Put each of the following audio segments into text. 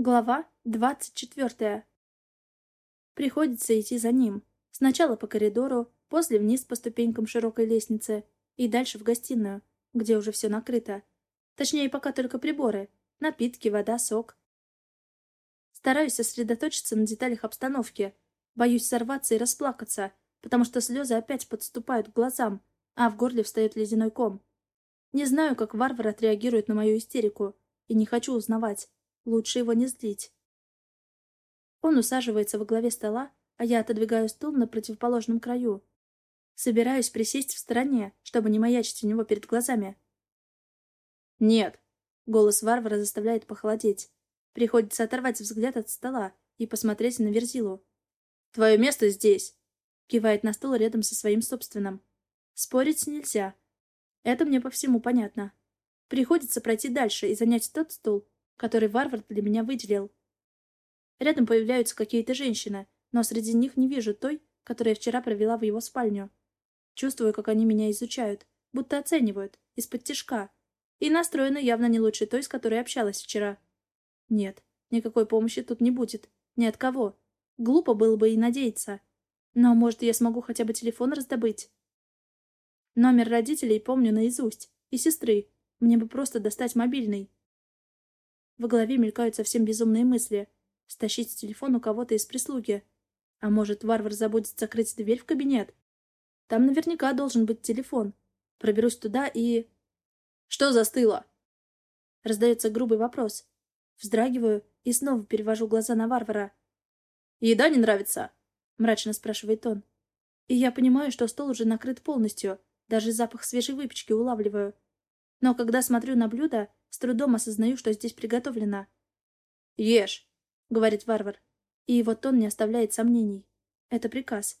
Глава двадцать четвертая. Приходится идти за ним. Сначала по коридору, после вниз по ступенькам широкой лестницы и дальше в гостиную, где уже все накрыто. Точнее, пока только приборы. Напитки, вода, сок. Стараюсь сосредоточиться на деталях обстановки. Боюсь сорваться и расплакаться, потому что слезы опять подступают к глазам, а в горле встает ледяной ком. Не знаю, как варвар отреагирует на мою истерику, и не хочу узнавать. Лучше его не злить. Он усаживается во главе стола, а я отодвигаю стул на противоположном краю. Собираюсь присесть в стороне, чтобы не маячить у него перед глазами. «Нет!» — голос варвара заставляет похолодеть. Приходится оторвать взгляд от стола и посмотреть на Верзилу. «Твое место здесь!» — кивает на стол рядом со своим собственным. Спорить нельзя. Это мне по всему понятно. Приходится пройти дальше и занять тот стул, который варвар для меня выделил. Рядом появляются какие-то женщины, но среди них не вижу той, которая вчера провела в его спальню. Чувствую, как они меня изучают, будто оценивают, из-под тишка. И настроены явно не лучше той, с которой общалась вчера. Нет, никакой помощи тут не будет. Ни от кого. Глупо было бы и надеяться. Но, может, я смогу хотя бы телефон раздобыть? Номер родителей помню наизусть. И сестры. Мне бы просто достать мобильный. В голове мелькают совсем безумные мысли. Стащить телефон у кого-то из прислуги. А может, варвар забудет закрыть дверь в кабинет? Там наверняка должен быть телефон. Проберусь туда и... «Что застыло?» Раздается грубый вопрос. Вздрагиваю и снова перевожу глаза на варвара. «Еда не нравится?» Мрачно спрашивает он. И я понимаю, что стол уже накрыт полностью. Даже запах свежей выпечки улавливаю. Но когда смотрю на блюдо, с трудом осознаю, что здесь приготовлено. «Ешь», — говорит варвар. И его тон не оставляет сомнений. Это приказ.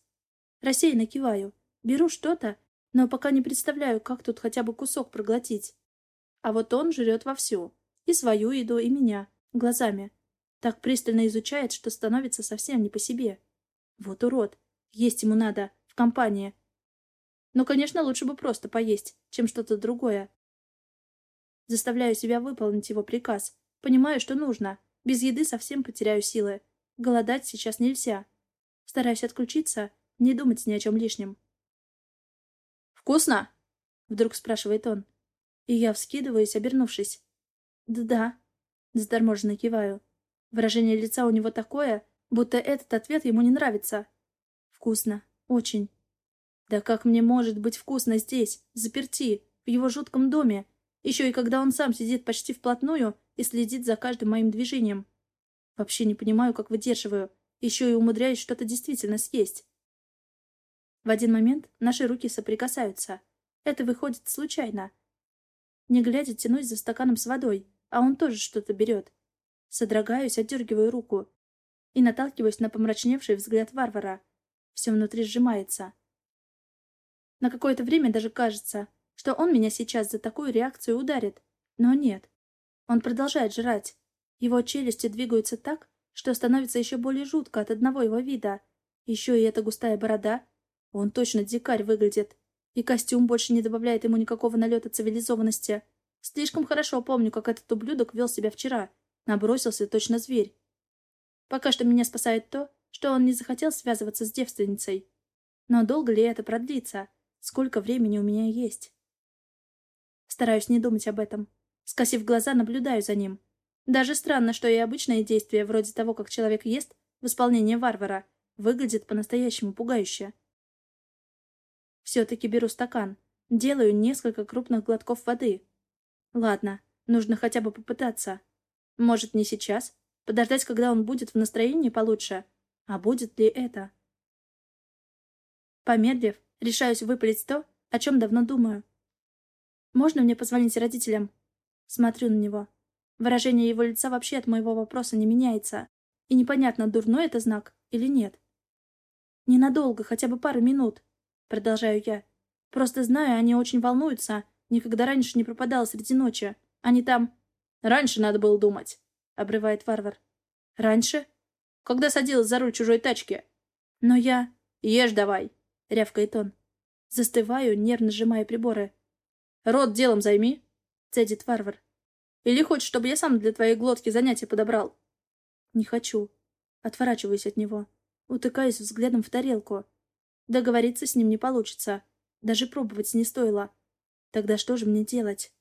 Рассеянно киваю. Беру что-то, но пока не представляю, как тут хотя бы кусок проглотить. А вот он жрет вовсю. И свою еду, и меня. Глазами. Так пристально изучает, что становится совсем не по себе. Вот урод. Есть ему надо. В компании. Но, конечно, лучше бы просто поесть, чем что-то другое. Заставляю себя выполнить его приказ. Понимаю, что нужно. Без еды совсем потеряю силы. Голодать сейчас нельзя. Стараюсь отключиться, не думать ни о чем лишнем. «Вкусно?» — вдруг спрашивает он. И я вскидываюсь, обернувшись. «Да-да», — заторможенно киваю. Выражение лица у него такое, будто этот ответ ему не нравится. «Вкусно. Очень». «Да как мне может быть вкусно здесь, заперти, в его жутком доме, еще и когда он сам сидит почти вплотную и следит за каждым моим движением. Вообще не понимаю, как выдерживаю. Еще и умудряюсь что-то действительно съесть. В один момент наши руки соприкасаются. Это выходит случайно. Не глядя, тянусь за стаканом с водой, а он тоже что-то берет. Содрогаюсь, отдергиваю руку и наталкиваюсь на помрачневший взгляд варвара. Все внутри сжимается. На какое-то время даже кажется, что он меня сейчас за такую реакцию ударит. Но нет. Он продолжает жрать. Его челюсти двигаются так, что становится еще более жутко от одного его вида. Еще и эта густая борода. Он точно дикарь выглядит. И костюм больше не добавляет ему никакого налета цивилизованности. Слишком хорошо помню, как этот ублюдок вел себя вчера. Набросился точно зверь. Пока что меня спасает то, что он не захотел связываться с девственницей. Но долго ли это продлится? Сколько времени у меня есть? Стараюсь не думать об этом. Скосив глаза, наблюдаю за ним. Даже странно, что и обычные действия, вроде того, как человек ест, в исполнении варвара, выглядит по-настоящему пугающе. Все-таки беру стакан. Делаю несколько крупных глотков воды. Ладно, нужно хотя бы попытаться. Может, не сейчас? Подождать, когда он будет в настроении получше? А будет ли это? Помедлив, решаюсь выпалить то, о чем давно думаю. Можно мне позвонить родителям?» Смотрю на него. Выражение его лица вообще от моего вопроса не меняется. И непонятно, дурной это знак или нет. «Ненадолго, хотя бы пару минут», — продолжаю я. «Просто знаю, они очень волнуются. Никогда раньше не пропадал среди ночи. Они там...» «Раньше надо было думать», — обрывает варвар. «Раньше?» «Когда садилась за руль чужой тачки». «Но я...» «Ешь давай», — рявкает он. Застываю, нервно сжимая приборы. Рот делом займи, цедит варвар. Или хочешь, чтобы я сам для твоей глотки занятия подобрал? Не хочу. Отворачиваюсь от него. Утыкаюсь взглядом в тарелку. Договориться с ним не получится. Даже пробовать не стоило. Тогда что же мне делать?